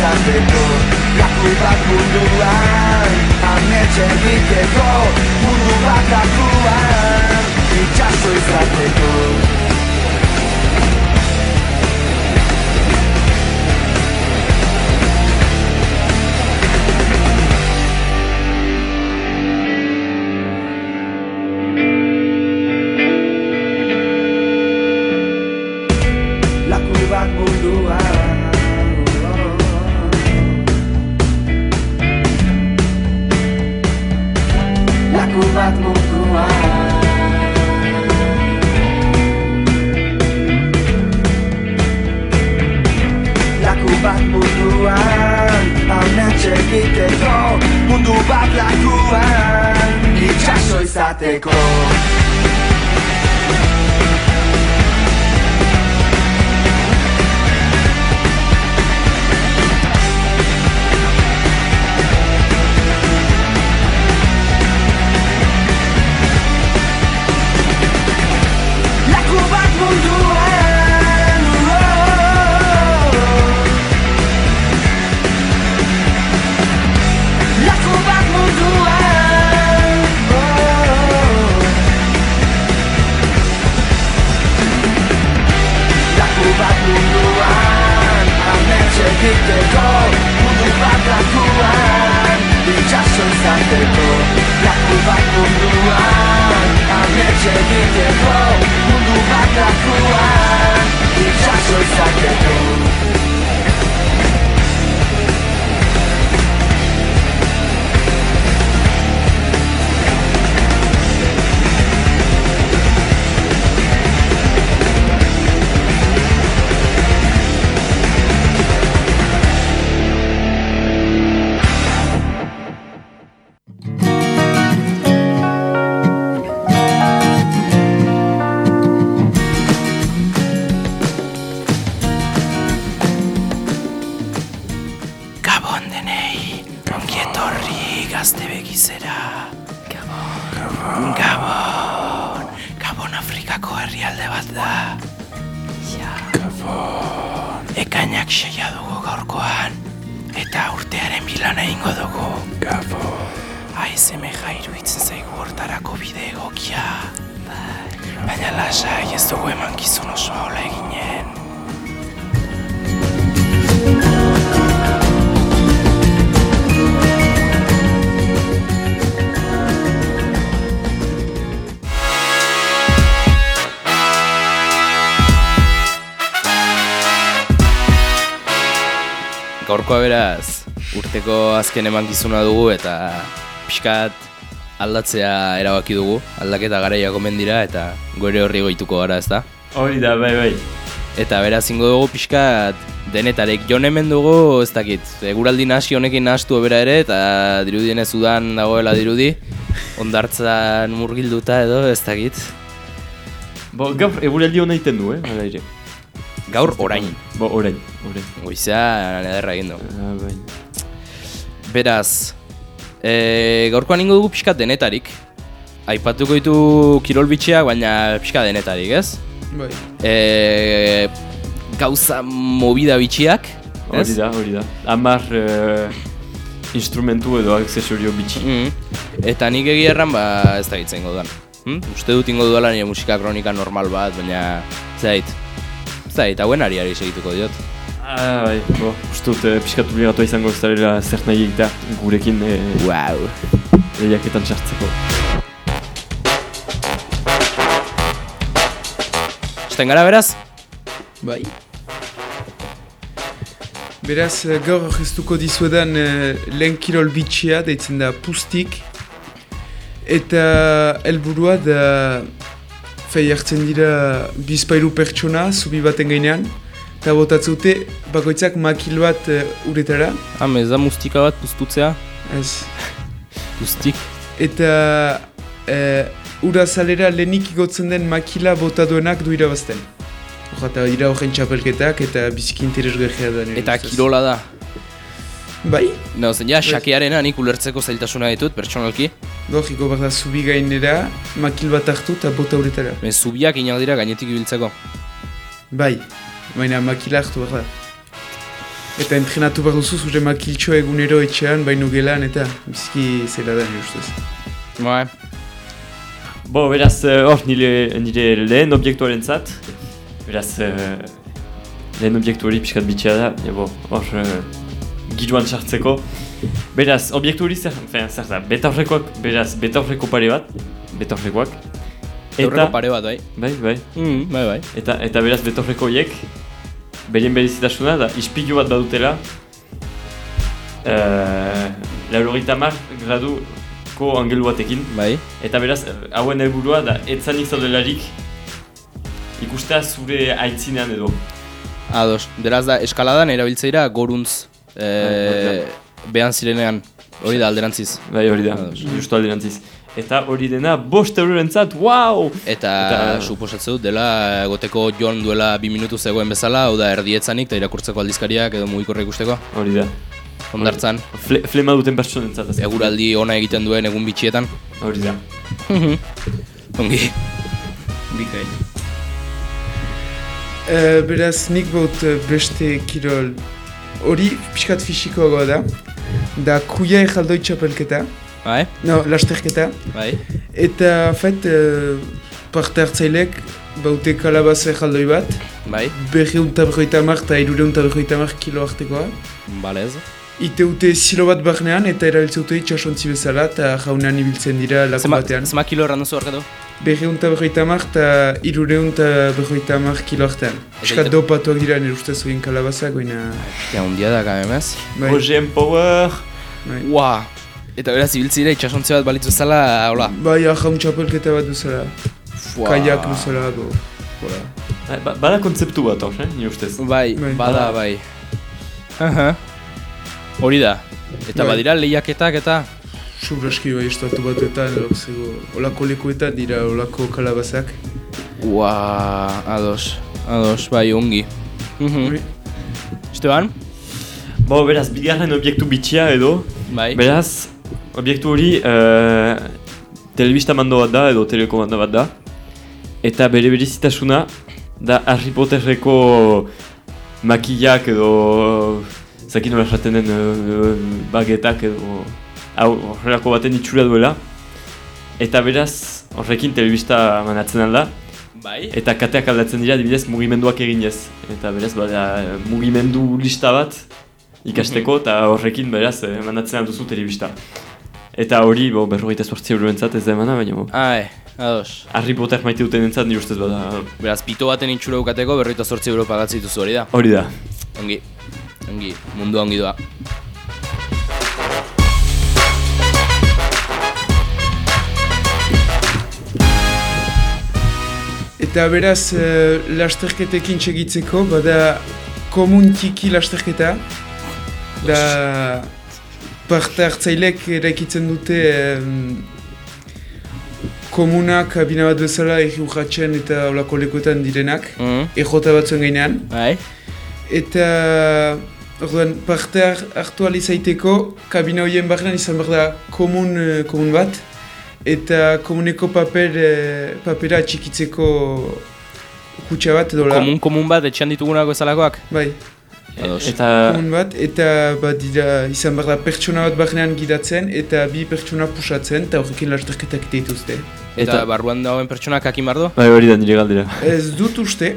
izateko Laku bat munduan Ametxe egiteko Mundu bat lakuan Itxaso izateko Gaurkoa beraz, urteko azken emankizuna dugu eta pixkat aldatzea erabaki dugu, aldaketa garaia gomen dira eta gore horri goituko gara ez da. Hori da, bai, bai. Eta beraz ingo dugu pixkat denetarek jon hemen dugu, ez dakit, eguraldi nasi honekin nahastu ebera ere eta dirudienez udan dagoela dirudi, ondartzan murgilduta edo ez dakit. Bo, gaur eguraldi hona iten du, eh, hala ere. Gaur orain, Bo, orain, orain. goizea ederra egin du. Ah, bai. Beraz, e, gaurkoan ingo dugu pixka denetarik. Aipatuko ditu kirol bitxiak, baina pixka denetarik, ez? Bai. E, gauza movida bitxiak, ez? Hori da, hori da. Amar eh, instrumentu edo aksesorio bitxi. Mm. Eta nik egia erran, ba, ez da gitzen dudan. Hm? Uste dut ingo duela nire musika kronika normal bat, baina zait. Zait, hauen ariari segituko diot. Ah, bai, bo, uste dut eh, pixkat obligatua izango ez darela zert nahi egitea gurekin eh, Wow. lehiaketan txartzeko. Esten gara beraz? Bai. Beraz, eh, gaur gestuko dizuedan eh, lehen kirol bitxia, deitzen da pustik. Eta helburua da fei hartzen dira bizpairu pertsona, zubi baten gainean. Eta botatzen dute bakoitzak makil bat eh, uretara. Ham, ez da mustika bat puztutzea? Ez. Guztik? Eta eh, ura zalera lehenik igotzen den makila bota duenak du irabazten. Eta dira horren txapelketak eta biziki interesgarria da nire Eta kirola da. Bai, No, zen ja, xakearena nik ulertzeko zailtasuna ditut, pertsonalki. Logiko behar da zubi gainera, makil bat hartu eta bota uretara. Ben, zubiak inak dira gainetik ibiltzeko. Bai, baina makila hartu behar da. Eta entrenatu behar duzu zure makiltxo egunero etxean, baino gelan, eta bizki zela da nire ustez. Bai. Bo, beraz, eh, hor nire, nire lehen objektuaren zat. Beraz, eh, lehen objektu hori pixkat bitxea da, ja, bo, hor uh, giroan sartzeko. Beraz, objektu hori zer, fen, zer da, betaurrekoak, beraz, betaurreko pare bat, betaurrekoak. Aurreko pare bat, bai. Bai, bai. Mm, bai, bai. Eta, eta beraz, betaurreko horiek, berien berezitasuna da, ispilu bat badutela, uh, laurogeita mar graduko angelu batekin. Bai. Eta beraz, hauen helburua da, etzanik zaudelarik ikustea zure aitzinean edo. Ados, beraz da, eskaladan erabiltzeira goruntz Bai, e, behan zirenean. Hori da alderantziz. Bai, hori da, Ados. justu alderantziz. Eta hori dena, bost eurorentzat, wow! Eta, Eta- suposatzen dut dela goteko joan duela bi minutu zegoen bezala, hau da erdietzanik eta irakurtzeko aldizkariak edo mugikorra ikusteko. Hori da. Ondartzan, Fle, flema duten pertsonentzat. eguraldi ona egiten duen egun bitxietan. Hori da. Ongi. Bikain. E, beraz, nik baut eh, beste kirol hori pixkat fisikoagoa da. Da kuia ejaldoi txapelketa, Bai, no, lasterketa. bai. Eta, fet, e, parte hartzailek baute kalabaza ejaldoi bat. Bai, Berreun eta berroita hamar eta irureun eta berroita hamar kilo artekoa. balez. Ite ute zilo bat barnean eta erabiltze dute itxasontzi bezala eta jaunean ibiltzen dira lako batean. zema kilo errandu zu? Berreun eta berroita hamar eta irureun eta berroita hamar kilo artean. Piskat ite- dopatuak dira nire ustez egin kalabazak, baina... Ja, hundia da, kamemez. Bai, OGM Power! bai. Ua! Eta beraz, ibiltzira itxasontzi bat balitzu zela, hola. Bai, ahaun txapelketa bat duzela. Fua. Kaiak duzela, go. Hola. Ba, bada kontzeptu bat hor, eh, nire ustez. Bai, Bai. bada, bai. Aha. Hori da. Eta Bai. badira lehiaketak eta... Subraski bai estatu batuetan, zego, olako lekuetan dira olako kalabazak. Ua, ados. Ados, bai, ongi. Mhm. Bai. Esteban? Bo, beraz, bigarren objektu bitxia edo, Bai. beraz, objektu hori uh, telebista mando bat da edo telekomando bat da. Eta bere berezitasuna da Harry Potterreko makillak edo zakin esaten den uh, bagetak edo horrelako baten itxura duela. Eta beraz, horrekin telebista manatzen alda. Bai. Eta kateak aldatzen dira adibidez mugimenduak eginez. Eta beraz, bada, mugimendu lista bat ikasteko eta horrekin beraz eh, mandatzen alduzu telebista. Eta hori, bo, berrogeita sortzi euroentzat ez da emana, baina bo, Ai, ados. Harry Potter maite duten entzat nire ustez bada, Beraz, pito baten itxura ukateko berroita sortzi euro pagatzen dituzu hori da. hori da. Ongi. Ongi. Mundua ongi doa. Eta beraz, uh, lasterketekin txegitzeko, bada komun txiki lasterketa. Da parte hartzailek eraikitzen dute em, komunak abina bat bezala egi urratzen eta olako lekuetan direnak. Mhm. Ejota batzuen gainean. Bai. Eta orduan, parte har- hartu alizaiteko, kabina horien barnean izan behar da komun, eh, komun bat. Eta komuneko paper, eh, papera txikitzeko kutsa bat edo. Komun komun bat etxean ditugunako ezalakoak? Bai, Ados. Eta komun bat. Eta bat dira izan behar da pertsona bat barnean gidatzen eta bi pertsona pusatzen eta horrekin lasterketak dituzte. Eta, Eta- barruan dagoen pertsonak jakin behar du? bai hori da nire galdera. Ez dut uste,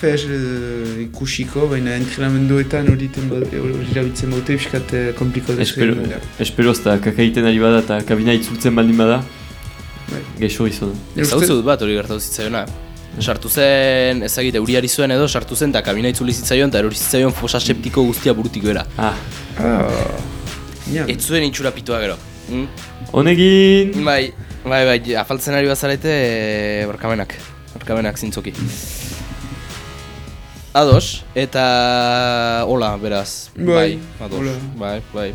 Fez, uh, ikusiko, baina entrenamenduetan hori hori erabiltzen baute pixkat uh, kompliko da. Espero, espero ez da kakaiten ari bada eta kabina itzultzen baldin bada, Bai. geixo gizon. Ez hau dut bat hori gertatu zitzaiona. Sartu zen, ezagite, euriari zuen edo, sartu zen eta kabina itzuli zitzaion eta erori zitzaion fosa septiko guztia burutik bera. Ah, Ah. Ez zuen itxura pitoa gero. Mm? honegin! Bai, bai, bai, afaltzen ari bazarete, e, barkamenak. Barkamenak zintzoki. Ados, eta hola, beraz. Bai, ados. hola. Bai, bai.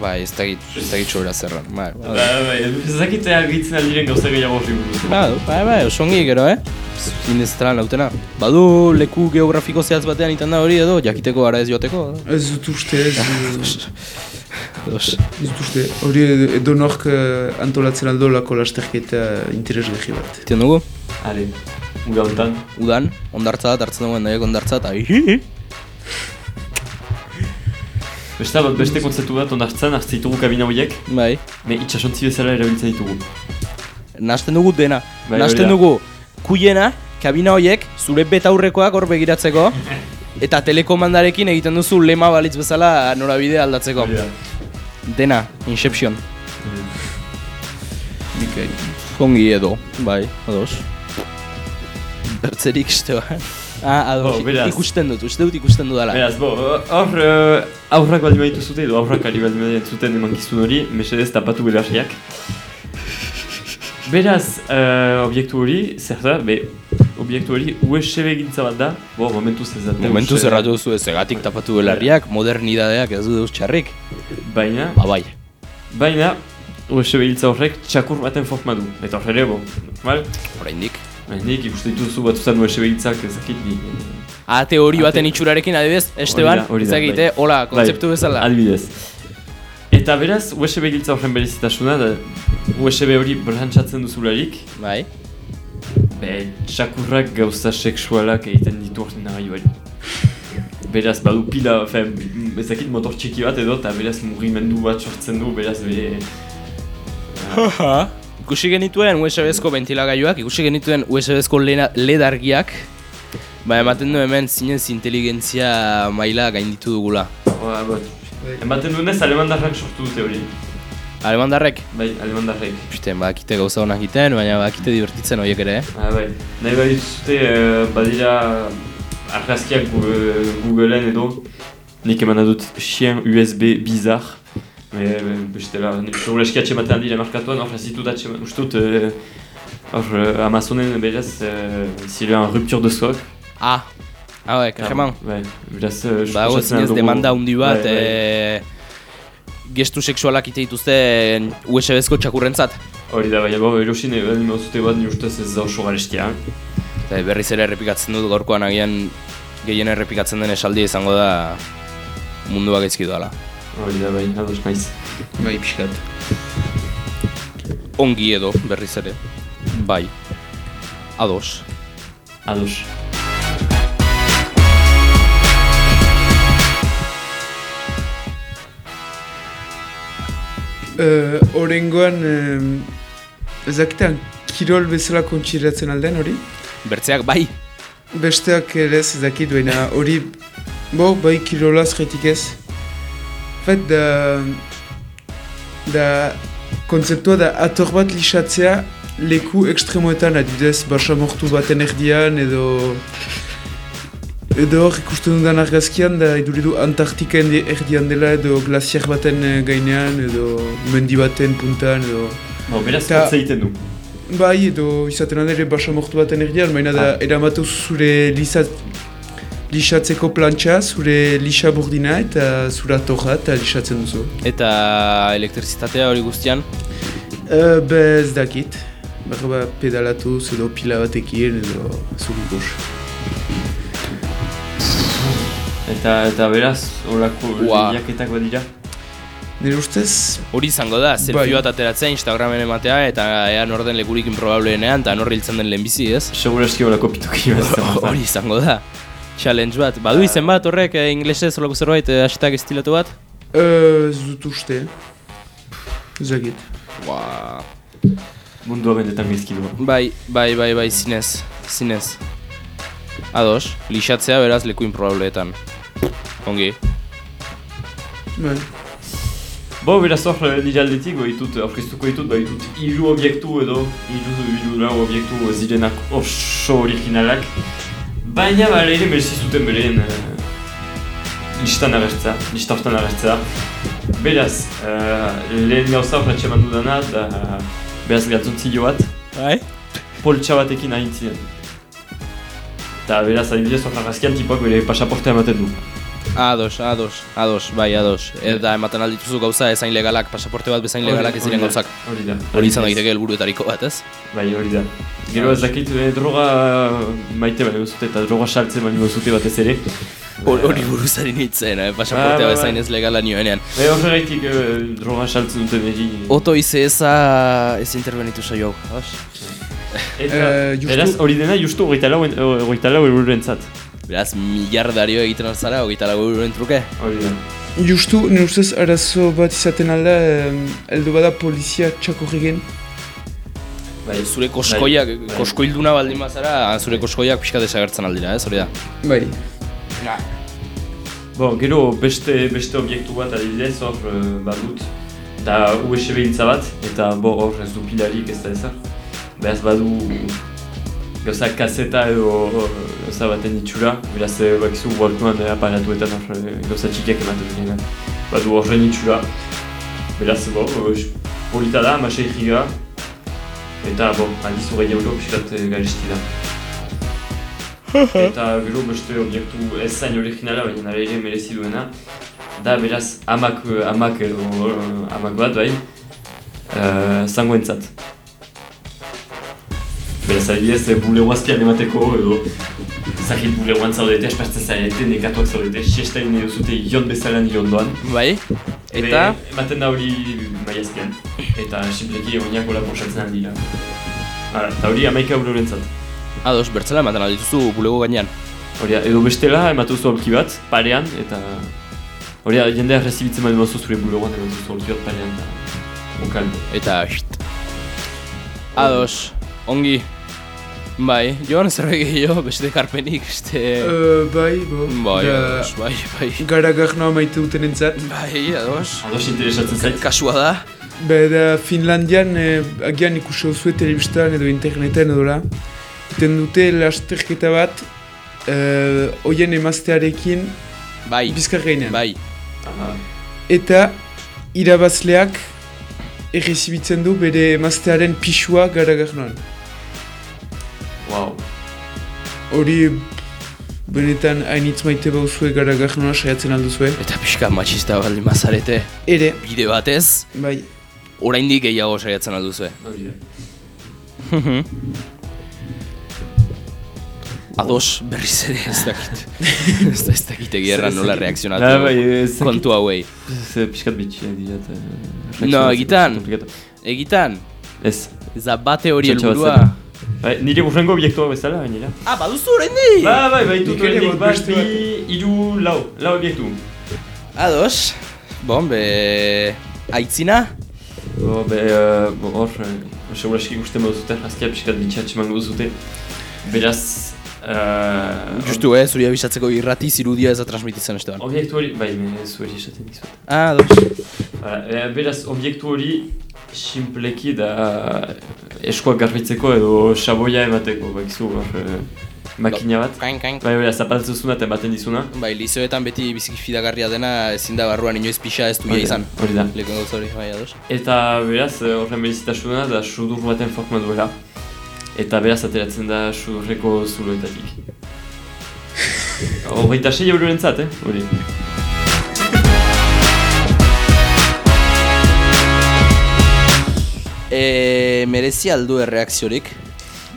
bai, ez dakit, ez dakit sobera zerran. Bai, Ba, bai. bai, ez dakite argitzen aldiren gauza gehiago horri buruz. Bai, bai, bai, oso ongi gero, eh? Zineztran lautena. Badu leku geografiko zehatz batean iten da hori edo, jakiteko gara ez joateko. Ez dut uste, ez, Ados. ez dut uste. Hori edo nork uh, antolatzen aldo lako lasterketa interesgarri bat. Iten dugu? Hale, uda hontan. Udan, ondartza bat hartzen duen daiek ondartza eta. Beste, beste kontzeptu bat onartzen, hartzen ditugu kabina horiek, Bai. me itxasontzi bezala erabiltzen ditugu. Nasten dugu dena. Bai, Nasten dugu kuiena, kabina horiek, zure betaurrekoak hor begiratzeko, eta telekomandarekin egiten duzu lema balitz bezala norabide aldatzeko. Da. Dena, Inception. Bikai. Ongi edo, bai, ados. Bertzerik esteban. Ah, ados, Oh, beraz. ikusten dut, uste dut ikusten dudala. Beraz, bo, hor uh, aurrak baldin baditu zute edo aurrak ari baldin baditu zuten emankizun hori, mesedez tapatu belarriak. Beraz, uh, obiektu hori, zer da, be, obiektu hori USB gintza bat da, bo, momentuz ez da. Momentu eh, zerratu duzu ez egatik tapatu belarriak, modernidadeak ez du deus txarrik. Baina, Ba bai. baina, USB gintza horrek txakur baten forma du. Eta hor ere, bo, normal, Oraindik. Nik ikuste dituzu batuzan USB gintzak ezakit ni. Ate hori baten Ate- itxurarekin adibidez, Esteban, ezagite, bai. hola, kontzeptu Bai, bezala. Adibidez. Eta beraz, USB giltza horren berezitasuna da USB hori brantsatzen duzularik, Bai. be, txakurrak gauza sexualak egiten ditu ordenagailuari. Beraz, badu pila, fe, ezakit motor txiki bat edo, eta beraz mugimendu bat sortzen du, beraz bere... Ikusi genituen USB-ezko ventilagailuak, ikusi genituen USB-ezko lena- LED argiak, ba ematen du hemen zinez inteligentzia maila gainditu dugula. Oa, bat, ematen duenez, alemandarrak sortu dute hori. Alemandarrek, Bai, alemandarrek. pisten, bakite gauza honak egiten, baina bakite divertitzen horiek ere, eh? Ah, bai. Nahi bai zute, eh, badira argazkiak Gu- Googleen edo nik emana dut chien USB bizar. Me, bestela, segura eski atxematen dira markatuan, hor ez ditut atxematen, uste dut, eh, hor eh, Amazonen beraz, eh, zile un rupture de stock. Ah, hauek, kajeman. Bai, beraz, zinez dugu- demanda handi bat, Bai, bai. eh, gestu sexualak ite dituzte USB-ezko txakurrentzat. Hori da, baina bo, erosin egin mauzute bat, ni ustez ez da oso garestia. Eta berriz ere errepikatzen dut gaurkoan agian gehien errepikatzen den esaldia izango da mundua gaizki doala. Hori da, bai, ados naiz. Bai, pixkat. Ongi edo berriz ere. Bai. Ados. Ados. Uh, Horengoan, um, ezakitan, kirol bezala kontsideratzen alden hori? Bertzeak bai. Besteak ere ez ezakit, baina hori, bo, bai kirolaz jetik ez. Fet, da, da, kontzeptua da ator bat lixatzea leku ekstremoetan, adibidez, basamortu baten erdian, edo... Edo hor ikusten dudan argazkian, da iduridu Antartika erdian dela, edo glaziar baten eh, gainean, edo mendi baten puntan, edo... Bo, beraz, egiten du. Bai, edo izaten ere basamortu baten erdian, baina da Ah. eramatu zure lisa, lixatzeko plantxa, zure lixa burdina eta zure atorra eta lixatzen duzu. Eta elektrizitatea hori guztian. Uh, be ez dakit, berba pedalatuz edo pila batekin edo zurikus. Eta, eta beraz, horako Ua. lehiaketak badira. Nire ustez, Hori izango da, selfie Bai. bat ateratzea Instagramen ematea eta ea nor den lekurik improbableenean eta nor hiltzen den lehenbizi, ez? Segura eski horako pitoki bat. Hori izango da. Challenge bat. Badu izen bat horrek eh, inglesez olako zerbait eh, hashtag estilatu bat? ez dut uste. Ez dakit. Ba... Mundua bendetan gizki du. Bai, bai, bai, bai, zinez, zinez. Ados, lixatzea beraz leku improbableetan. Ongi. Bai. Bo, beraz hor, eh, nire aldetik, baitut, aurkeztuko ditut, baitut, hiru obiektu edo, hiru hiru lau obiektu zirenak oso originalak. Baina, ba, ere merezi zuten bereen eh, listan agertza, lista hortan agertza. Beraz, eh, lehen gauza horretxe mandu dana, da, beraz gatzontzilo bat, Bai? poltsa batekin hain ziren. Eta beraz, adibidez, hor argazkian tipoak bere pasaportea ematen du. Ados, ados, ados, bai, ados. Eta ematen aldituzu gauza ezain legalak, pasaporte bat bezain legalak ez diren da, gauzak. Hori da. Hori izan daiteke helburuetariko bat, ez? Bai, hori da. Gero ez dakit eh, droga maite bali gozute eta droga saltzen bali gozute batez ere. Hor- Hori buruz ari nintzen, eh? pasaportea bezain bai. ez legala nioenean. Bai, horregaitik eh, droga saltzen duten eri. Oto ize eza ez intervenitu saio hau? Eta, Eh, justu- beraz, hori dena justu hogeita lau, hogeita lau. Beraz, miliardario egiten alzara, hogeita lagu euroen truke. Hori da. Justu, nire ustez arazo bat izaten alda, em, heldu bada polizia txakorregen. Bai, Zure koskoiak, bai. koskoilduna baldin bazara, zure koskoiak pixka desagertzen aldira, ez hori da? Bai. Bon, gero beste, beste obiektu bat adibidez hor eh, badut da USB hiltza bat eta bo hor ez du pilarik ez da ezer Beraz badu gauza kaseta edo gauza baten itxura. Beraz eh, bakizu Walkman eh, aparatuetan hor eh, gauza txikiak ematen dira badu horren itxura. Beraz bo, eh, polita da, amasei giga. Eta bo, aldiz hogei euro pixkat eh, garesti da. Eta gero beste obiektu ez zain originala, baina nare ere merezi duena. Da beraz amak, amak edo amak bat bai. Uh, zangoentzat beraz adibidez eh, bulego azpian emateko edo zahit bulegoan zaudete, espazten zaudete, nekatuak zaudete, siestain edo zute ion bezala nire ondoan Bai? Eta? Be, ematen da hori mai azpian eta simpleki egoniak hola posatzen aldira Hala, eta hori amaika eurorentzat Ados, bertzela ematen aldituzu bulego gainean. Hori da, edo bestela ematuzu aurki bat, parean, eta... Hori da, jendea recibitzen bali bazu zure bulogoan ematuzu aurki bat parean, eta... Okal. Eta... Shit. Ados, ongi. Bai, joan zerbait gehiago, beste karpenik, beste... Uh, bai, bo. Bai, Da, ados, bai, bai. Gara garnoa maite duten entzat. Bai, ados. Ados interesatzen zait. Kasua da. Be, da Finlandian, eh, agian ikusi duzue telebistan edo interneten edo la. Iten dute lasterketa bat, eh, oien emaztearekin Bai, bizkar gainean. bai. Aha. Eta irabazleak errezibitzen du bere emaztearen pixua gara garnoan. Wow. Hori benetan hainitz maite bauzue gara garnoa saiatzen alduzue. Eta pixka matxista baldin bazarete, Ere, bide batez, bai, oraindik gehiago saiatzen alduzue. Da. Ados, berriz ere ez dakit. ez da ez dakit egierran nola reakzionatu Da, bai, kontu hauei. Ze pixkat bitxia dira, eta... No, egitan. Egitan, Ez. ez da bate hori helburua. Bai, nire burrengo obiektua bezala, gainera. Ah, baduzu oraindik! Ba, bai, bai, dut horrendik bat bi, iru, lau, lau obiektu. Ados, bon, be... Aitzina? Bo, be, uh, hor, uh, seguraski ikusten baduzute, azkia pixkat bitxia tximango duzute. Beraz, uh, Justu, eh, zuri abisatzeko irratiz irudia ez da transmititzen esteban. Obiektu hori, bai, zueri esaten dizut. Ah. Hala, e, beraz, obiektu hori simpleki da eskoak garbitzeko edo xaboia emateko, bakizu, hor, e, makina bat. Kain, kain. Bai, hori, zapatzen zuzuna eta ematen dizuna. Bai, lizeoetan beti biziki fidagarria dena ezin da barruan inoiz pixa ez duia izan. Hori da. Lekon gauza hori, bai, ados. Eta beraz, e, horren berezitasuna da sudur baten forma duela. Eta beraz, ateratzen da sudurreko zuloetatik. Hogeita sei eurorentzat, eh? Hori. E, merezi aldu erreakziorik.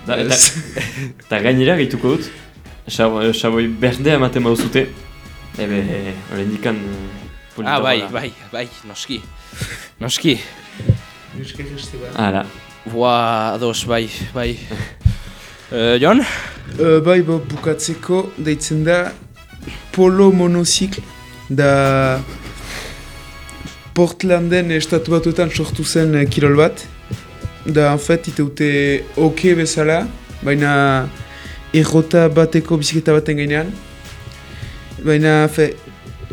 Da, eta, eta gainera gehituko dut, xaboi, xaboi berdea ematen bauzute, ebe, hori indikan Ah, bai, bai, bai, noski. Noski. Euskal Festival. Hala, Boa, ados, bai, bai. Uh, Jon? Uh, bai, bo, bukatzeko deitzen da polo monozikl da Portlanden estatu batuetan sortu zen eh, kirol bat. Da, en fait, iteute oke bezala, baina errota bateko biziketa baten gainean. Baina, fe,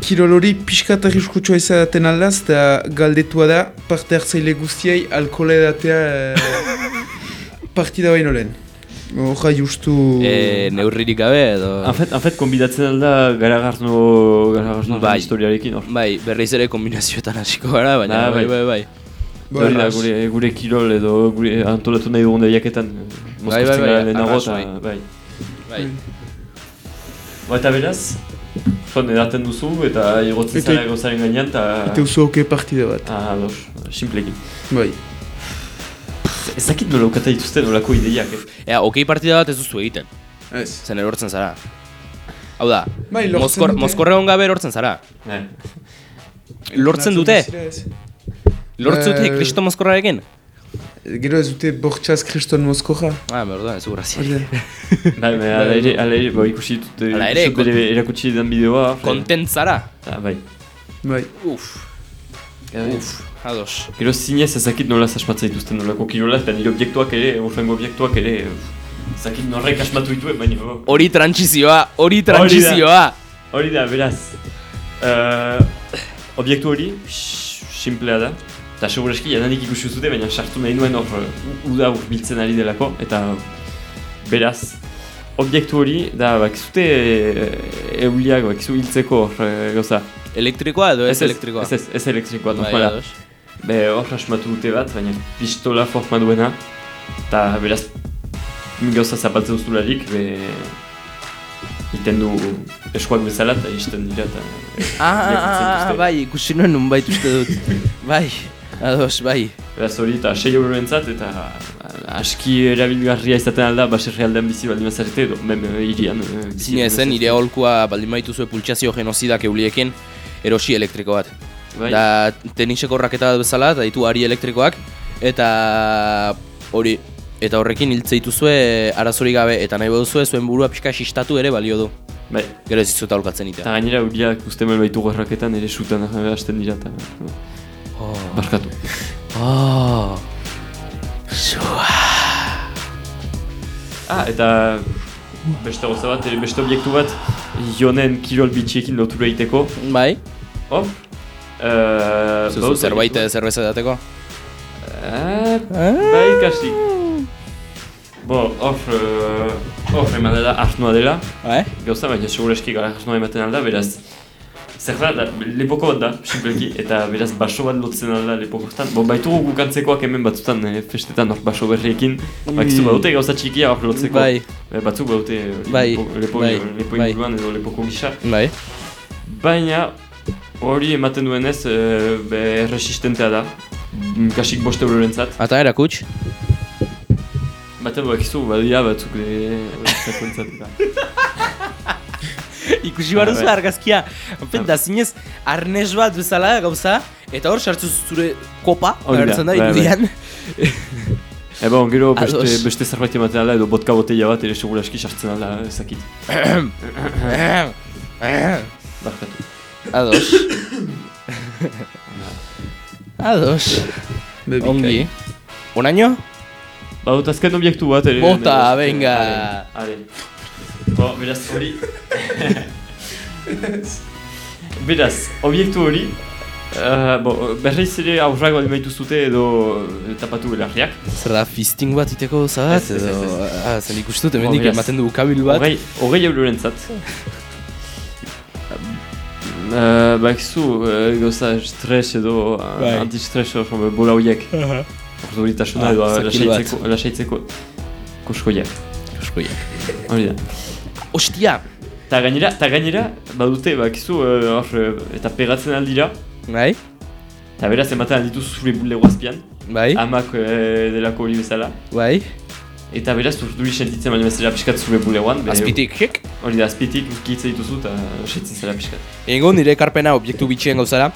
kirol hori pixka eta riskutsua izaten aldaz, eta galdetua da parte hartzaile guztiei alkohola edatea eh, partida baino lehen. Hoja justu... E, neurririk gabe edo... En fet, en fet, konbidatzen alda garagarno, garagarno Bai. historiarekin hor. Bai, berriz ere kombinazioetan hasiko gara, baina Ah, bai, bai. bai, bai. Ba, Hori da, ras. gure, gure kirol edo gure antolatu nahi dugun daiaketan bai, mozkortzen bai, gara lehenago arras, eta bai. bai. Ba, eta beraz, son edaten duzu eta igotzen Eta- zara gauzaren gainean eta... Eta uzu oke partida bat. Ah, ados, simplekin. Bai. Ez dakit nola ukata dituzten nolako ideiak, eh? Ea, okei partida bat ez duzu egiten, Ez. zen erortzen zara. Hau da, Bai, mozkor, dute. mozkorre hon gabe erortzen zara. Eh. Lortzen dute? Dute Eh, kristo mozkorrarekin? Gero ez dute bortxaz kriston mozkoja. Ah, berda, ez. Hori da. Bai, bai, ala ere, ala ere, ba, ikusi dut, Hala ere, erakutsi den bideoa. fe- Kontent zara? Ah, bai. Bai. Uf, uf, ados. Gero zinez ezakit nola asmatzen dituzten nolako kirola, eta nire obiektuak ere, urrengo obiektuak ere, ezakit norrek asmatu dituen, baina... Hori trantsizioa, hori trantsizioa. Hori da, beraz. Uh, obiektu hori, simplea da. Eta segureski, jadanik ikusi zute, baina sartu nahi nuen hor uh, uda biltzen ari delako. Eta beraz, obiektu hori, da, bakizute e, euliak, bakizu hiltzeko hor e, gauza. Elektrikoa edo ez, elektrikoa? Ez, ez, ez elektrikoa, Bai, normala. ados. Be, hor asmatu dute bat, baina pistola forma duena. Eta beraz, gauza zapaltzen duzularik, be... Iten du eskuak bezala eta isten dira eta... Ah, ah, ah, ah, bai, ikusi nuen nunbait uste dut. bai, ados, bai. Beraz hori eta 6 euroentzat eta aski erabilgarria izaten alda baserri aldean bizi baldin bazarete edo mem irian. eh, Zine baldin zen, bazarete. nire aholkua baldin baituzue pultsazio genozidak euliekin, erosi elektriko bat. Bai, Da teniseko raketa bat bezala, eta ditu ari elektrikoak, eta hori, eta horrekin hiltze dituzue arazorik gabe, eta nahi baduzue zuen burua pixka sistatu ere balio du. bai. Gero ez dizueta aholkatzen Eta itea. gainera uriak uste mel baitu gerraketan ere sutan eh, hasten dira eta... Oh. Barkatu. Oh. Sua. Ah, eta beste gauza bat, beste obiektu bat, jonen kirol bitxiekin lotura egiteko. Bai, Hop. Uh, zuzu zerbait eh, zerbeza dateko. Ah, bai, kasi. Bo, hor, uh, hor eman dela arnua dela, Bai? gauza, baina segureski gara arnua ematen alda, beraz, zer da, da, lepoko bat da, simpelki, eta beraz baso bat lotzen alda lepokortan. Bo, baitugu gukantzekoak hemen batzutan eh, festetan hor baso berriekin, bakizu badute gauza txikia hor lotzeko. Bai, Eh, batzuk badute Bai, lepo, lepo, bai, lepo bai. inguruan edo lepoko gisa. bai. Baina hori ematen duenez e, be, resistentea da. Mm, Kasik boste eurorentzat. Ata erakuts? Baten bakizu, badia batzuk e, horizakoentzat da. Ikusi bar duzu bai. argazkia. Da zinez, arnes bat bezala gauza, eta hor sartzu zure kopa, Hori da, agertzen da, bai, bai. irudian. Eba, gero beste, beste zerbait ematen alda edo vodka botella bat ere seguraski sartzen alda ezakit. Barkatu. Ados. Ados. Ongi. Onaino? Badut azken obiektu bat ere. Bota, venga. Ale. Bo, beraz hori. beraz, obiektu hori. Uh, bo, berriz ere aurrak bali maitu zute edo eh, tapatu belarriak. Zer da, fisting bat iteko bat? Ez, edo-. Ah, zen ikustut, hemendik beraz. ematen dugu kabil bat. Hogei, hogei eurorentzat. Uh, Bakizu, uh, gauza estres edo uh, Bai. antistres hor bola horiek. Orduritasuna Ah, edo zakil bat. lasaitzeko, lasaitzeko koskoiak. Koskoiak. Hori da. Ostia! Ta gainera, ta gainera, badute, bakizu, uh, hor, uh, eta pegatzen aldira, Bai? eta beraz ematen alditu zure bulego azpian, Bai? amak uh, delako hori bezala, Bai? eta beraz urduri sentitzen baina bezala pixkat zure bulegoan. Azpitik, hek? Hori da, azpitik uzkitze dituzu eta saitzen zela pixkat. Egingo nire ekarpena objektu bitxien gauzara.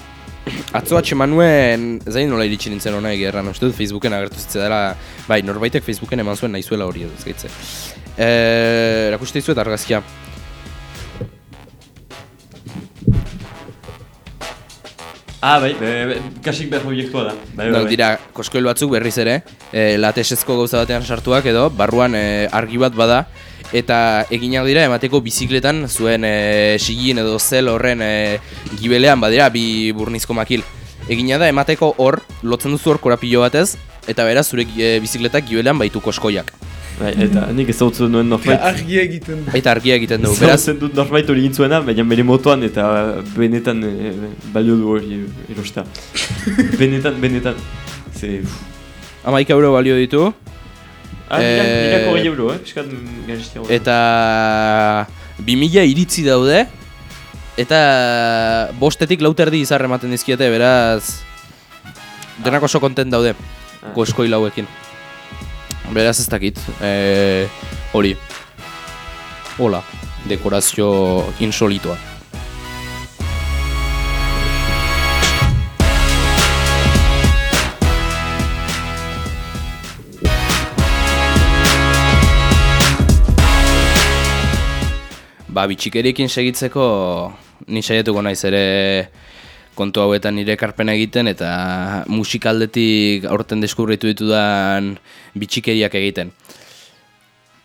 Atzo atxeman nuen, zain nola iritsi nintzen hona egerran, uste dut Facebooken agertu zitzedala, bai, norbaitek Facebooken eman zuen nahizuela hori edo, ezgaitze. Eee, erakuste dizuet argazkia. Ah, bai, be, be, kasik behar proiektua da. Bai, bai, bai. dira, koskoil batzuk berriz ere, e, latexezko gauza batean sartuak edo, barruan e, argi bat bada, eta eginak dira emateko bizikletan zuen e, sigin edo zel horren e, gibelean badira bi burnizko makil. Egina da emateko hor, lotzen duzu hor korapilo batez, eta beraz zure e, bizikletak gibelean baitu koskoiak. Bai, eta nik ezagutzen duen norbait. Argia egiten du. Eta argia egiten dugu, beraz, Ezagutzen dut norbait hori egin zuena, baina bere motoan eta benetan e, balio du hori erosta. benetan, benetan. Ze... amaik euro balio ditu, Ah, hogei euro, eh? Piskat garestia eta 2000 iritzi daude, eta bostetik lauterdi izar ematen dizkiete, beraz, denak oso kontent daude, Ah. koskoi lauekin. Beraz ez dakit, eh, hori. Hola, dekorazio insolitoa. Ba, bitxikeriekin segitzeko ni saiatuko naiz ere kontu hauetan nire ekarpena egiten eta musikaldetik aurten deskubritu ditudan bitxikeriak egiten.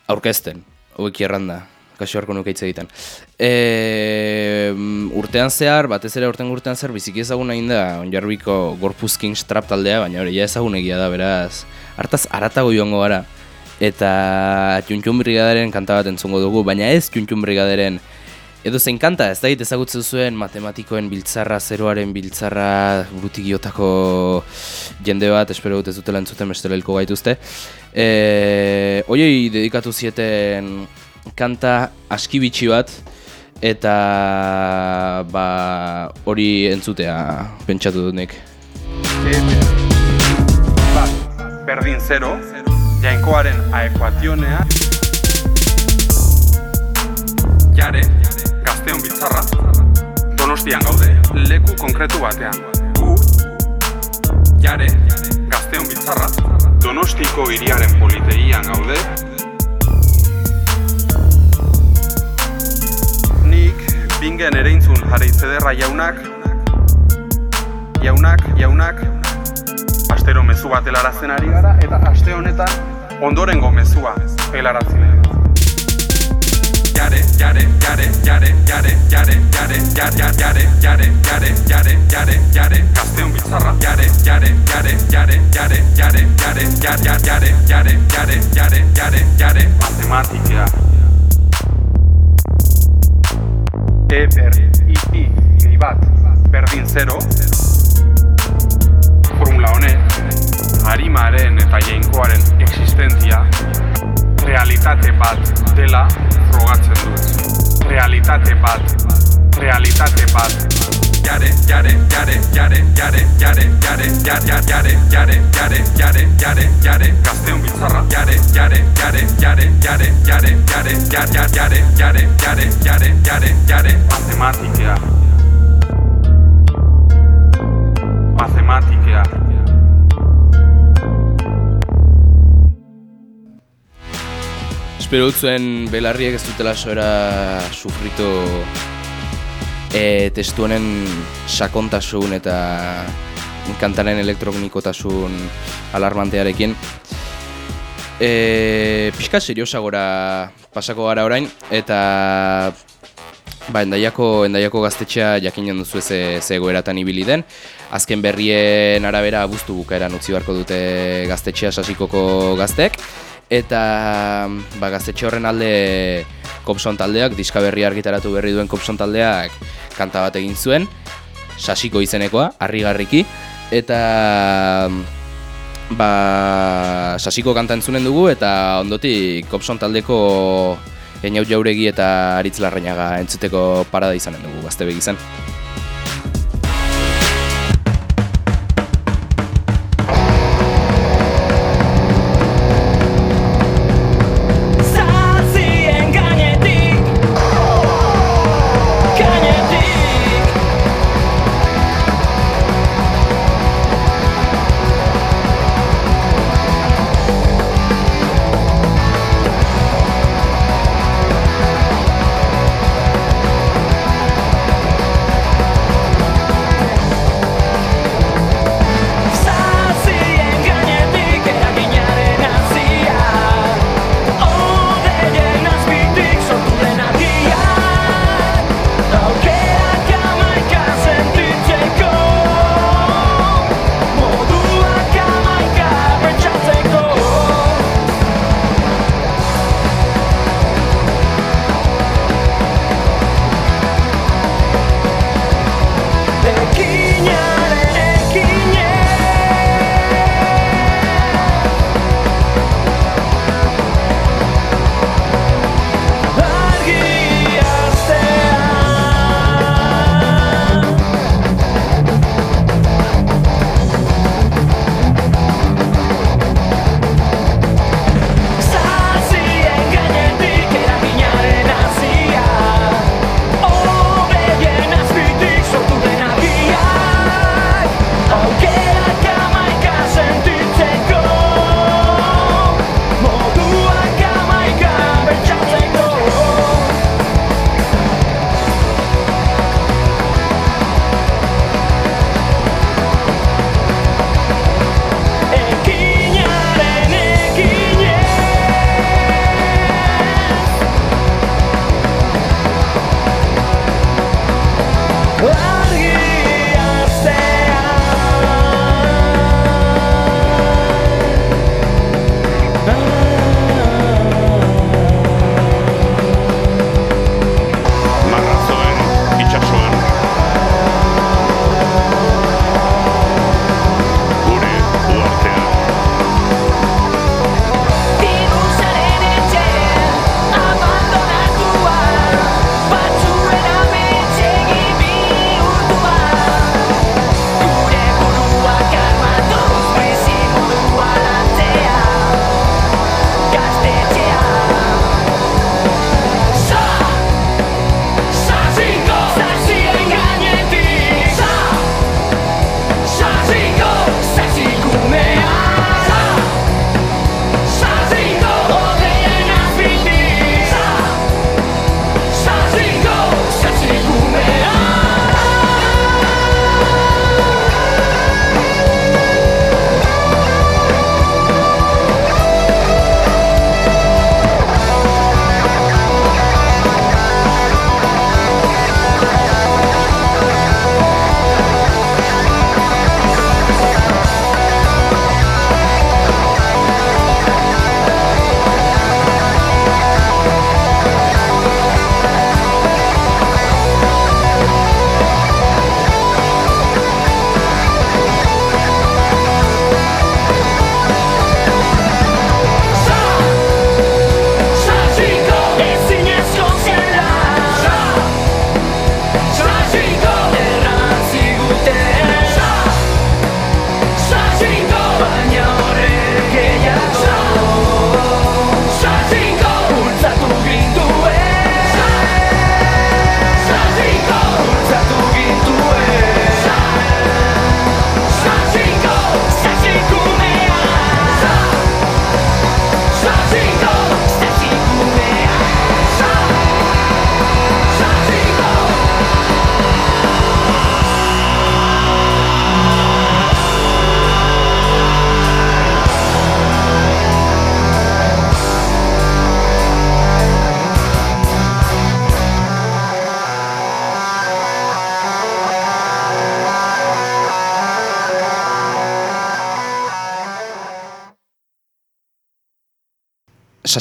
Aurkezten, hauek erranda, kaso harko nuke hitz egiten. E, urtean zehar, batez ere urtean urtean zehar, biziki ezaguna egin da, onjarbiko gorpuzkin strap taldea, baina hori ja ezagun egia da, beraz, hartaz aratago joango gara. Eta Txuntxun Brigaderen kanta bat entzungo dugu, baina ez Txuntxun Brigaderen Edo zein kanta, ez da ezagutzen zuen matematikoen biltzarra, zeroaren biltzarra, burutik giotako jende bat, espero dut ez dutela entzuten bestela hilko gaituzte. E, Oiei dedikatu zieten kanta aski bitxi bat, eta ba, hori entzutea pentsatu dut nik. Bat, berdin zero, jainkoaren aekuazionea. Jare, gazteon bizarra, donostian gaude, leku konkretu batean. Gu, jare, gazteon bizarra, donostiko hiriaren politegian gaude. Nik, bingen ere intzun jarri zederra jaunak, jaunak, jaunak, astero mezu bat helarazen ari gara, eta aste honetan ondorengo mezua helaratzen matematika. E ber, i, i, gehi bat, berdin zero, formula honek, harimaren eta jainkoaren existentzia realitate bat dela frogatzen du. Realitate bat, realitate bat. Jare, jare, jare, jare, jare, jare, jare, jare, jare, jare, jare, jare, jare, jare, gazteon bizarra. Jare, jare, jare, jare, jare, jare, jare, jare, jare. Espero zuen belarriek ez dutela soera sufritu e, testu honen sakontasun eta kantaren elektronikotasun alarmantearekin. E, pixka seriosagora pasako gara orain eta ba, endaiako, endaiako gaztetxea jakinen duzu ze, ze egoeratan ibili den. Azken berrien arabera abuztu bukaeran utzi beharko dute gaztetxea sasikoko gaztek eta ba, gaztetxe horren alde Kopson taldeak, diska berri argitaratu berri duen Kopson taldeak kanta bat egin zuen, sasiko izenekoa, harrigarriki, eta ba, sasiko kanta entzunen dugu, eta ondotik Kopson taldeko Einaut jauregi eta aritz larrainaga entzuteko parada izanen dugu, gazte begizan.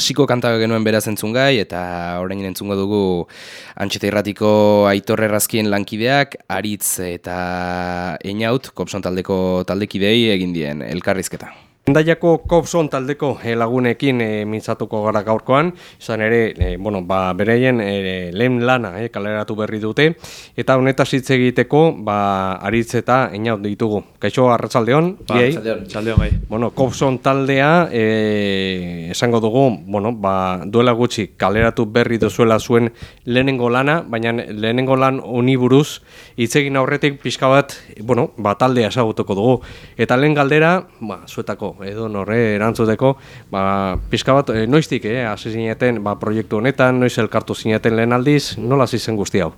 Sasiko kanta genuen beraz entzun gai, eta orain entzungo dugu antxeta irratiko aitor errazkien lankideak, aritz eta einaut, kopson taldeko taldekidei egin dien elkarrizketa. Endaiako Kopson taldeko eh, lagunekin e, mintzatuko gara gaurkoan, izan ere, e, bueno, ba, bereien e, lehen lana e, kaleratu berri dute, eta honetaz hitz egiteko, ba, aritz eta inaut ditugu. Kaixo, arratsaldeon biei? Txaldeon bai. Bueno, Kopson taldea, e, esango dugu, bueno, ba, duela gutxi kaleratu berri duzuela zuen lehenengo lana, baina lehenengo lan honi buruz hitz egin aurretik pixka bat, bueno, ba, taldea esagutuko dugu. Eta lehen galdera, ba, zuetako, edo norre erantzuteko, ba, pixka bat, e, noiztik, eh, hasi zineten, ba, proiektu honetan, noiz elkartu zineten lehen aldiz, nola hasi zen guzti hau?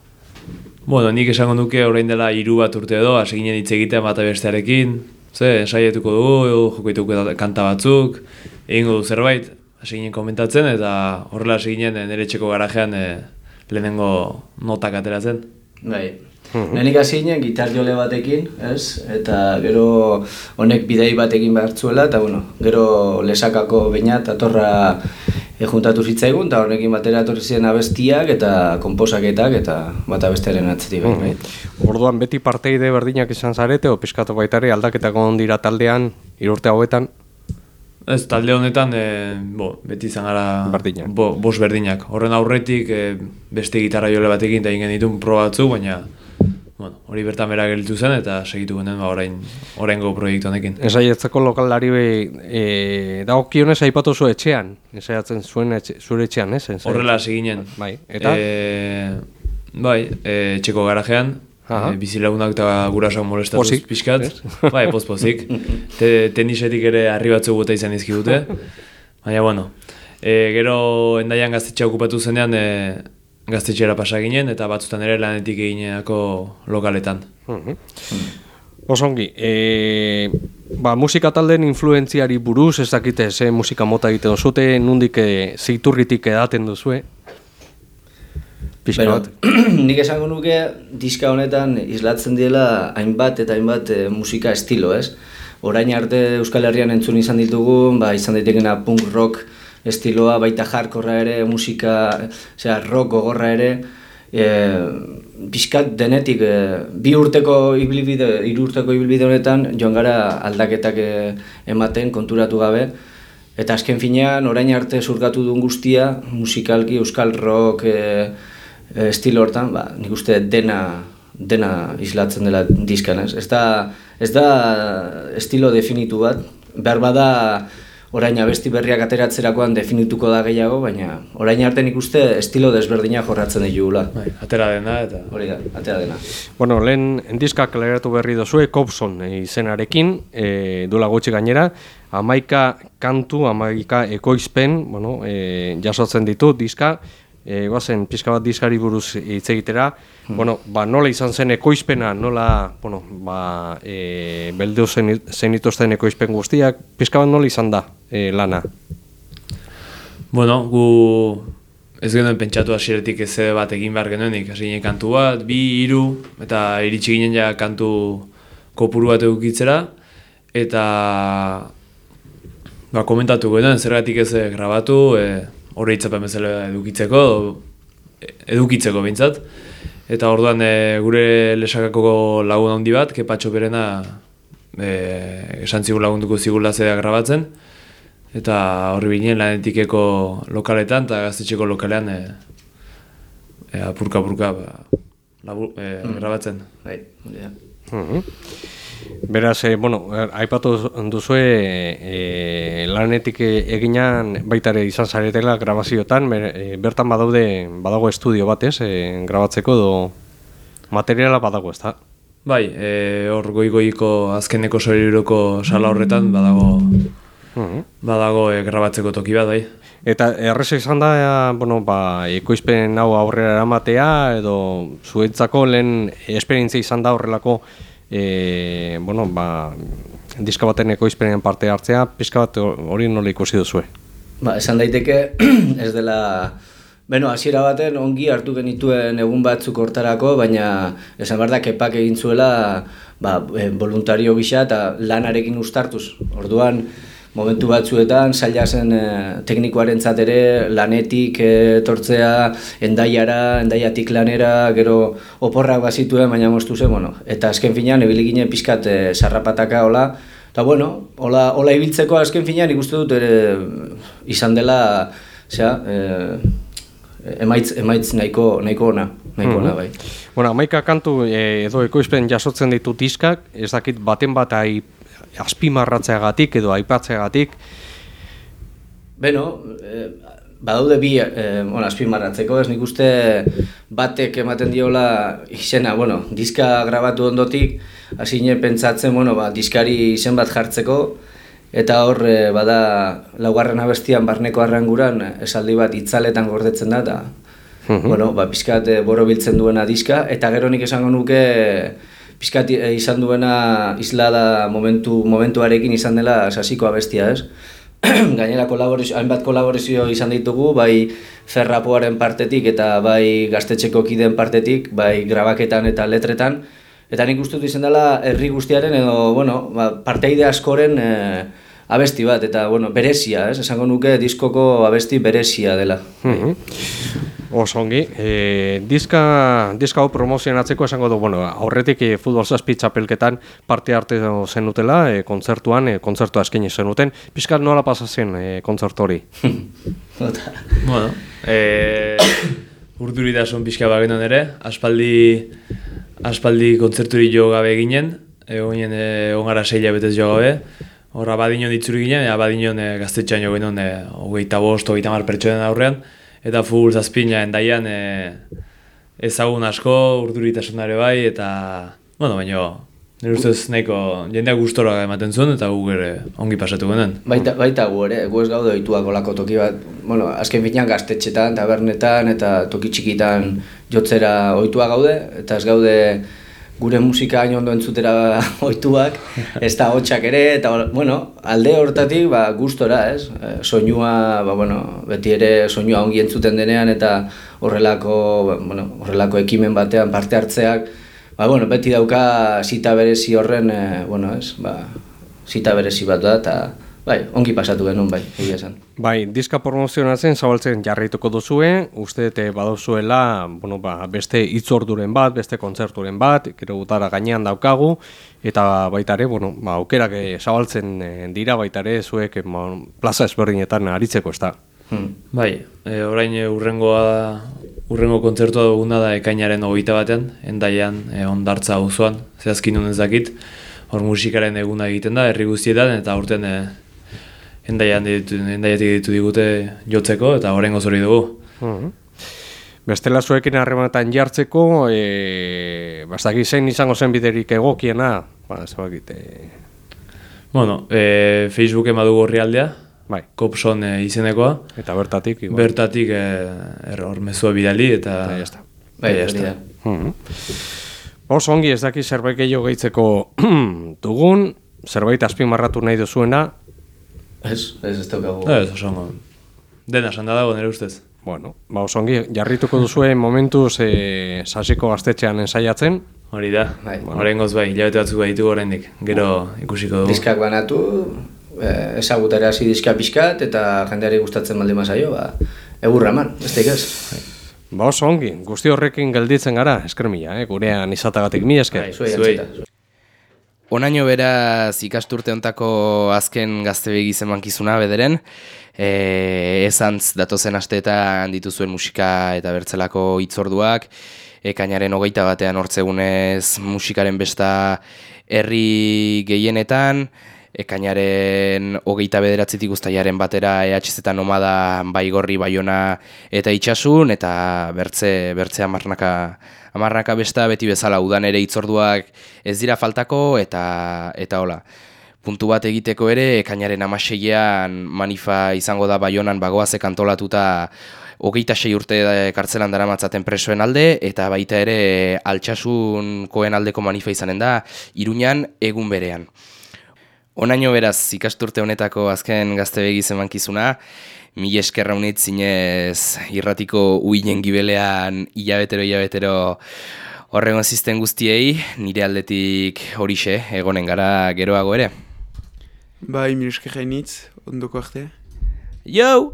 Bueno, nik esango nuke orain dela hiru bat urte edo, hasi ginen hitz egiten bata bestearekin, ze, saietuko dugu, jokoituko kanta batzuk, egingo du zerbait, hasi ginen komentatzen, eta horrela hasi ginen eh, nire etxeko garajean e, lehenengo notak ateratzen. Bai. Lehenik hasi ginen gitar jole batekin, ez? Eta gero honek bidei batekin behartzuela, eta bueno, gero lesakako bainat atorra e, juntatu zitzaigun, eta honekin batera etorri ziren abestiak eta konposaketak eta bata bestearen atzetik bai. bai. Orduan beti parteide berdinak izan zarete, o pizkatu baitare aldaketak on dira taldean, irurte hauetan, Ez, talde honetan, e, bo, beti izan gara Berdinak. bo, bos berdinak. Horren aurretik e, beste gitarra jole batekin eta ingen ditun proba batzuk, baina bueno, hori bertan bera gelditu zen eta segitu genen ba, orain, oraingo proiektu honekin. Esaietzeko lokalari e, dagokionez aipatu zu etxean, esaiatzen zuen etxe, zure etxean, ez? Ensaiatzen. Horrela hasi ginen. Bai, eta? E, bai, e, txeko garajean, Aha. e, bizilagunak eta gurasoak molestatuz Pozik, pixkat. Bai, poz-pozik. Te, tenisetik ere harri batzuk bota izan izkidute. Baina, bueno, e, gero endaian gaztetxea okupatu zenean, e, gaztetxera pasa ginen eta batzutan ere lanetik egineako lokaletan. Mhm. Osongi, e, ba, musika taldeen influentziari buruz, ez dakite ze musika mota egiten duzute, nundik e, zeiturritik edaten duzue? Pixka Pero, bat. nik esango nuke diska honetan islatzen diela hainbat eta hainbat e, musika estilo, ez? Orain arte Euskal Herrian entzun izan ditugu, ba, izan daitekena punk rock estiloa, baita hardcore ere, musika, osea, rock gogorra ere, e, pixkat denetik, e, bi urteko ibilbide, hiru urteko ibilbide honetan, joan gara aldaketak e, ematen konturatu gabe, eta azken finean, orain arte zurgatu duen guztia, musikalki, euskal rock, e, e, estilo hortan, ba, nik uste dena dena islatzen dela diskan, ez? Ez da, ez da estilo definitu bat, behar bada orain abesti berriak ateratzerakoan definituko da gehiago, baina orain arte nik uste estilo desberdina jorratzen ditugula. Bai, atera dena eta... Hori da, atera dena. Bueno, lehen diska kaleratu berri duzue, Cobson izenarekin, e, duela gutxi gainera, amaika kantu, amaika ekoizpen, bueno, e, jasotzen ditu diska, e, guazen pixka bat diskari buruz hitz egitera, bueno, ba, nola izan zen ekoizpena, nola, bueno, ba, e, beldu zen, zenituzten ekoizpen guztiak, pixka bat nola izan da e, lana? Bueno, gu ez genuen pentsatu hasieratik ez bat egin behar genuenik. Hasi ginen kantu bat, bi, hiru eta iritsi ginen ja kantu kopuru bat edukitzera. Eta ba, komentatu genuen, zergatik ez eh, grabatu, e, horre hitzapen bezala edukitzeko, edukitzeko behintzat. Eta orduan e, gure lesakako lagun handi bat, kepatxo berena e, esan zigun lagunduko zigula zedea grabatzen. Eta horri binen lanetikeko lokaletan eta gaztetxeko lokalean e, e, apurka-apurka ba, e, grabatzen. Bai, hori da. Mhm. Beraz, e, bueno, aipatu duzue e, lanetik e- eginan baita ere izan zaretela grabaziotan, e, bertan badaude badago estudio batez e, grabatzeko edo materiala badago, ezta? Bai, e, hor goi-goiko azkeneko soriroko sala horretan badago, Mhm. badago e, grabatzeko toki bat, bai. Eta erresa izan da, bueno, ba, ekoizpen hau aurrera eramatea, edo zuentzako lehen esperientzia izan da horrelako, e, bueno, ba, diska baten ekoizpenen parte hartzea, pixka bat hori nola ikusi duzue. Ba, esan daiteke ez dela Beno, hasiera baten ongi hartu genituen egun batzuk hortarako, baina esan behar da kepak egin zuela ba, e, voluntario gisa eta lanarekin ustartuz. Orduan, momentu batzuetan zaila zen e, teknikoaren ere lanetik e, etortzea endaiara, endaiatik lanera, gero oporrak bazituen, baina moztu zen, bueno, eta azken finean ebili ginen pixkat e, sarrapataka hola, eta bueno, hola, hola ibiltzeko azken finean ikustu dut ere izan dela, zera, e, emaitz, emaitz nahiko, nahiko ona, nahiko ona bai. Bueno, amaika kantu e, edo ekoizpen jasotzen ditu diskak, ez dakit baten bat ai, azpimarratzeagatik edo aipatzeagatik, Beno, eh, badaude bi eh, bueno, azpimarratzeko, ez nik uste batek ematen diola izena, bueno, diska grabatu ondotik, hasi nire pentsatzen, bueno, ba, diskari izen bat jartzeko, eta hor, eh, bada, laugarren abestian barneko arranguran, esaldi bat itzaletan gordetzen da, eta, bueno, ba, pizkat eh, boro biltzen duena diska, eta gero nik esango nuke, pizkat eh, izan duena islada momentu, momentuarekin izan dela sasiko abestia, ez? gainera kolaborazio, hainbat kolaborazio izan ditugu, bai ferrapoaren partetik eta bai gaztetxeko kideen partetik, bai grabaketan eta letretan. Eta nik uste dut izan dela herri guztiaren edo, bueno, ba, parteide askoren e, abesti bat, eta, bueno, berezia, ez? Esango nuke diskoko abesti berezia dela. Mhm. Oso ongi, e, diska, diska hau promozionatzeko esango du, bueno, aurretik e, futbol zazpi txapelketan parte arte zenutela, e, kontzertuan, e, kontzertu askeni zenuten. Piskat nola pasa zen e, kontzertu hori? Bueno, eh, urduritasun pixka bagenon ere, aspaldi, aspaldi kontzerturi jo gabe ginen, egon ginen, eh, egon gara seila betez jo gabe, horra badinon ditzuri ginen, eta badinon e, gaztetxean jo genon, e, hogeita bost, hogeita mar pertsonen aurrean, eta full zazpina endaian e, ezagun asko, urduritasunare bai, eta, bueno, baina, nire ustez nahiko jendeak gustora ematen zuen, eta gu ere ongi pasatu genen. Baita, baita gu ere, gu ez gaude ohituak olako toki bat, bueno, azken finean gaztetxetan, tabernetan eta toki txikitan jotzera ohituak gaude, eta ez gaude gure musika hain ondo entzutera ohituak, ez da hotxak ere, eta bueno, alde hortatik ba, gustora, ez? E, soinua, ba, bueno, beti ere soinua ongi entzuten denean eta horrelako, ba, bueno, horrelako ekimen batean parte hartzeak, ba, bueno, beti dauka zita berezi horren, e, bueno, ez? Ba, zita berezi bat da, eta bai, ongi pasatu genuen bai, egia esan. Bai, diska promozionatzen zabaltzen jarraituko duzue, uste dute badozuela, bueno, ba, beste itzorduren bat, beste kontzerturen bat, gero gutara gainean daukagu, eta baita ere, bueno, ba, aukerak eh, zabaltzen eh, dira baita ere, zuek ba, plaza ezberdinetan aritzeko, ez da. Hmm. Bai, e, orain e, urrengoa urrengo kontzertua duguna da ekainaren hogeita batean, endaian, e, ondartza auzoan, zehazkin ez dakit, hor musikaren eguna egiten da, herri guztietan, eta aurten e, endaian ditu, endaiatik ditu digute jotzeko, eta horrengo zori dugu. Mhm. Bestela zuekin harremanetan jartzeko, e, bastaki zein izango zen biderik egokiena, ba, ez bakit, e, Bueno, e, Facebooken badugu horri aldea, bai, Kopson e, izenekoa, eta bertatik, igual. bertatik e, er, hor mezua bidali, eta... Eta jazta. Bai, hori. Mhm. Oso ongi ez daki zerbait gehiago gehitzeko dugun, zerbait azpimarratu nahi duzuena, Ez, ez ez daukagu. Da, ez oso ongo. Dena esan da dago nire ustez. bueno, ba oso ongi, jarrituko duzue momentuz e, sasiko gaztetxean ensaiatzen, Hori da, Bai. horrengoz bai, hilabete batzuk baditu oraindik, gero ikusiko dugu. Diskak banatu, eh, ezagutara hasi diska pixkat, eta jendeari gustatzen baldin mazaio, ba, egurra eman, ez ez. Ba oso ongi, guzti horrekin gelditzen gara, esker mila, eh? gurean izatagatik mila esker. Bai, zuei Zuei. Onaino beraz ikasturte hontako azken gaztebegi zemankizuna bederen, e, ezantz datozen asteetan dituzuen musika eta bertzelako hitzorduak, ekainaren hogeita batean hortzegunez musikaren besta herri gehienetan, ekainaren hogeita bederatzitik ustaiaren batera EHZ eta nomada baigorri baiona eta itxasun, eta bertze, bertze amarnaka, amarnaka besta beti bezala udan ere hitzorduak ez dira faltako eta eta hola. Puntu bat egiteko ere, ekainaren amaseian manifa izango da baionan bagoazek antolatuta hogeita sei urte eh, kartzelan daramatzaten presoen alde, eta baita ere altxasunkoen aldeko manifa izanen da, iruñan egun berean. Onaino beraz ikasturte honetako azken gaztebegi zemankizuna, mila eskerra unit zinez irratiko uinen gibelean hilabetero hilabetero horrengo zizten guztiei, nire aldetik horixe egonen gara geroago ere. Bai, mire esker jainitz, ondoko arte. Yo!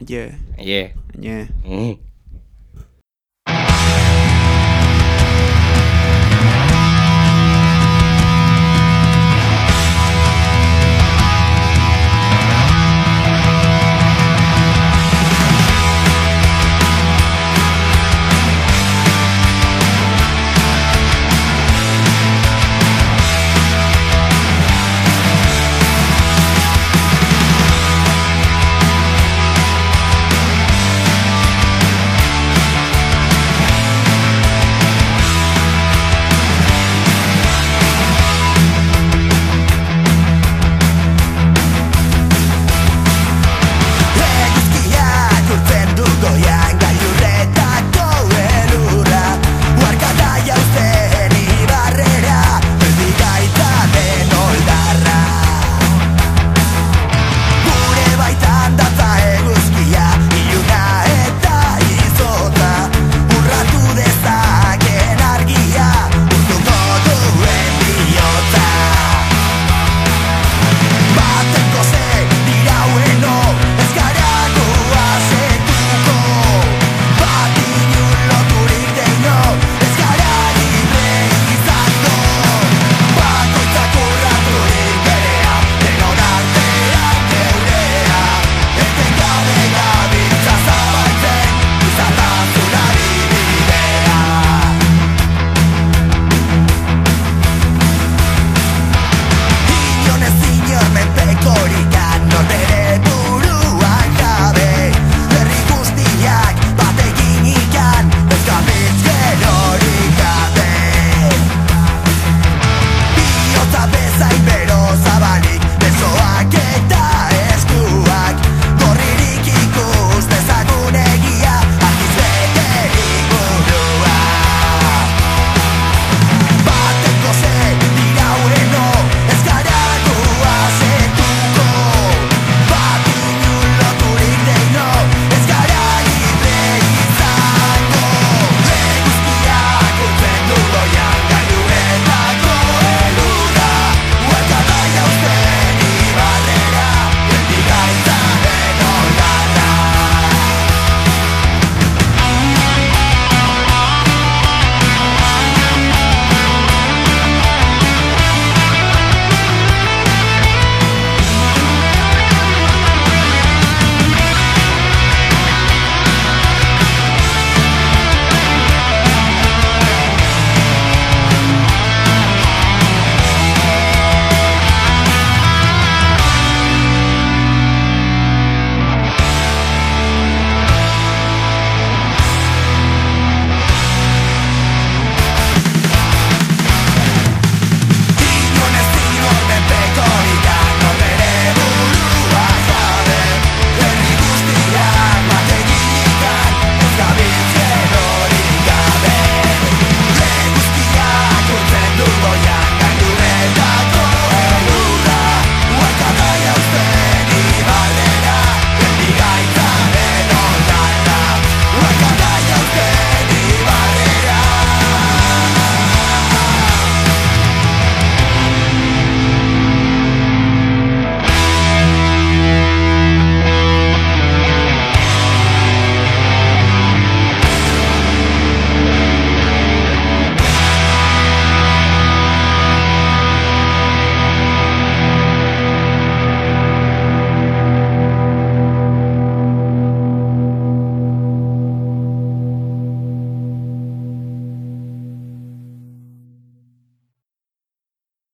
Aie, Yeah. aie. Mm.